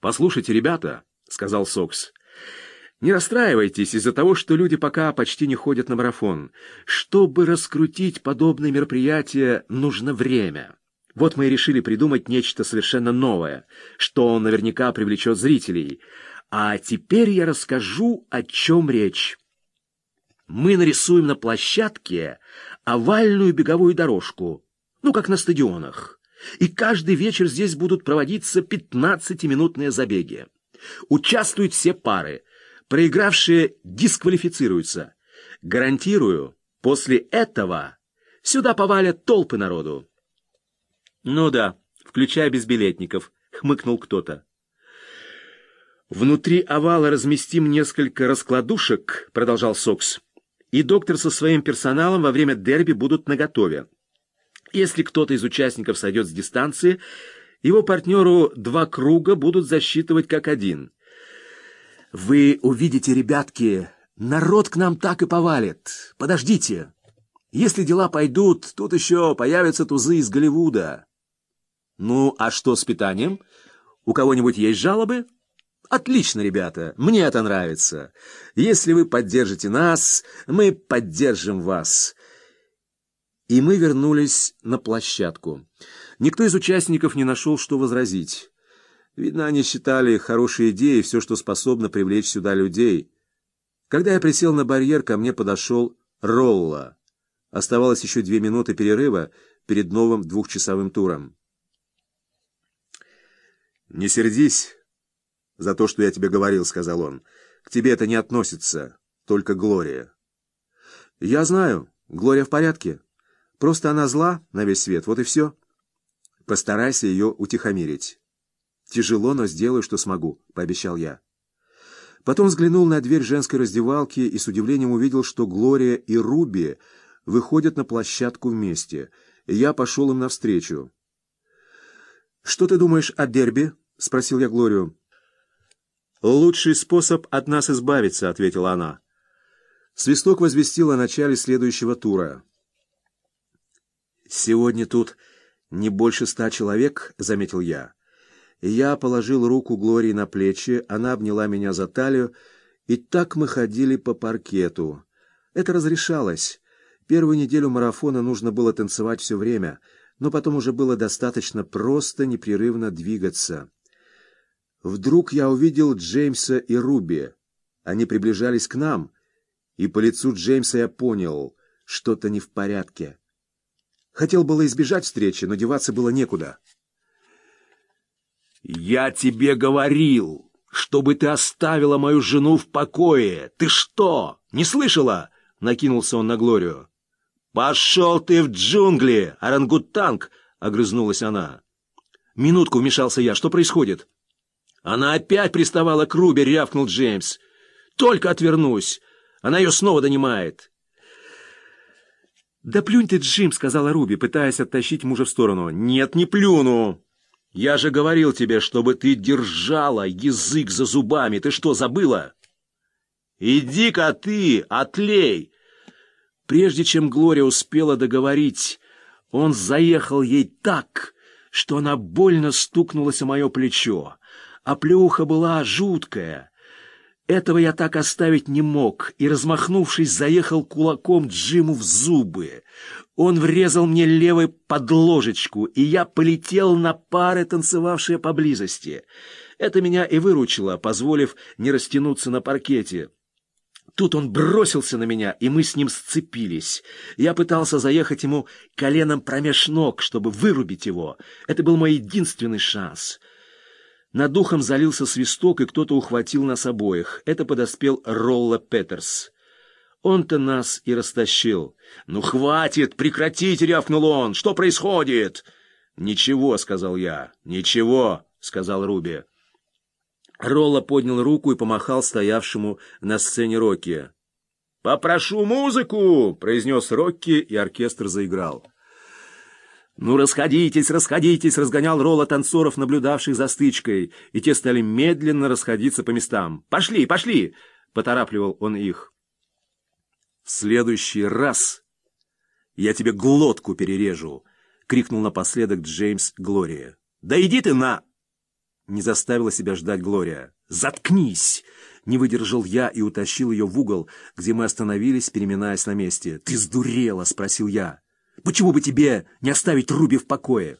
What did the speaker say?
«Послушайте, ребята», — сказал Сокс, — «не расстраивайтесь из-за того, что люди пока почти не ходят на марафон. Чтобы раскрутить подобные мероприятия, нужно время». Вот мы и решили придумать нечто совершенно новое, что наверняка привлечет зрителей. А теперь я расскажу, о чем речь. Мы нарисуем на площадке овальную беговую дорожку, ну, как на стадионах. И каждый вечер здесь будут проводиться 15-минутные забеги. Участвуют все пары. Проигравшие дисквалифицируются. Гарантирую, после этого сюда повалят толпы народу. «Ну да, включая безбилетников», — хмыкнул кто-то. «Внутри овала разместим несколько раскладушек», — продолжал Сокс. «И доктор со своим персоналом во время дерби будут наготове. Если кто-то из участников сойдет с дистанции, его партнеру два круга будут засчитывать как один. Вы увидите, ребятки, народ к нам так и повалит. Подождите. Если дела пойдут, тут еще появятся тузы из Голливуда. Ну, а что с питанием? У кого-нибудь есть жалобы? Отлично, ребята, мне это нравится. Если вы поддержите нас, мы поддержим вас. И мы вернулись на площадку. Никто из участников не нашел, что возразить. Видно, они считали хорошей идеей все, что способно привлечь сюда людей. Когда я присел на барьер, ко мне подошел Ролла. Оставалось еще две минуты перерыва перед новым двухчасовым туром. «Не сердись за то, что я тебе говорил», — сказал он. «К тебе это не относится, только Глория». «Я знаю, Глория в порядке. Просто она зла на весь свет, вот и все. Постарайся ее утихомирить». «Тяжело, но сделаю, что смогу», — пообещал я. Потом взглянул на дверь женской раздевалки и с удивлением увидел, что Глория и Руби выходят на площадку вместе. Я пошел им навстречу. «Что ты думаешь о дерби?» — спросил я Глорию. «Лучший способ от нас избавиться», — ответила она. Свисток возвестил о начале следующего тура. «Сегодня тут не больше ста человек», — заметил я. Я положил руку Глории на плечи, она обняла меня за талию, и так мы ходили по паркету. Это разрешалось. Первую неделю марафона нужно было танцевать все время — но потом уже было достаточно просто непрерывно двигаться. Вдруг я увидел Джеймса и Руби. Они приближались к нам, и по лицу Джеймса я понял, что-то не в порядке. Хотел было избежать встречи, но деваться было некуда. «Я тебе говорил, чтобы ты оставила мою жену в покое! Ты что, не слышала?» — накинулся он на Глорию. «Пошел ты в джунгли, орангутанг!» — огрызнулась она. «Минутку вмешался я. Что происходит?» «Она опять приставала к Рубе», — рявкнул Джеймс. «Только отвернусь. Она ее снова донимает». «Да плюнь ты, Джим», — сказала Руби, пытаясь оттащить мужа в сторону. «Нет, не плюну. Я же говорил тебе, чтобы ты держала язык за зубами. Ты что, забыла?» «Иди-ка ты, отлей!» Прежде чем Глория успела договорить, он заехал ей так, что она больно стукнулась о мое плечо. А плюха была жуткая. Этого я так оставить не мог, и, размахнувшись, заехал кулаком Джиму в зубы. Он врезал мне левой под ложечку, и я полетел на пары, танцевавшие поблизости. Это меня и выручило, позволив не растянуться на паркете. Тут он бросился на меня, и мы с ним сцепились. Я пытался заехать ему коленом промеж ног, чтобы вырубить его. Это был мой единственный шанс. Над духом залился свисток, и кто-то ухватил нас обоих. Это подоспел Ролла Петерс. Он-то нас и растащил. «Ну, хватит! Прекратите!» — рявкнул он. «Что происходит?» «Ничего», — сказал я. «Ничего», — сказал Руби. Ролла поднял руку и помахал стоявшему на сцене Рокки. «Попрошу музыку!» — произнес Рокки, и оркестр заиграл. «Ну, расходитесь, расходитесь!» — разгонял Ролла танцоров, наблюдавших за стычкой, и те стали медленно расходиться по местам. «Пошли, пошли!» — поторапливал он их. «В следующий раз я тебе глотку перережу!» — крикнул напоследок Джеймс Глория. «Да иди ты на...» Не заставила себя ждать Глория. «Заткнись!» Не выдержал я и утащил ее в угол, где мы остановились, переминаясь на месте. «Ты сдурела?» — спросил я. «Почему бы тебе не оставить Руби в покое?»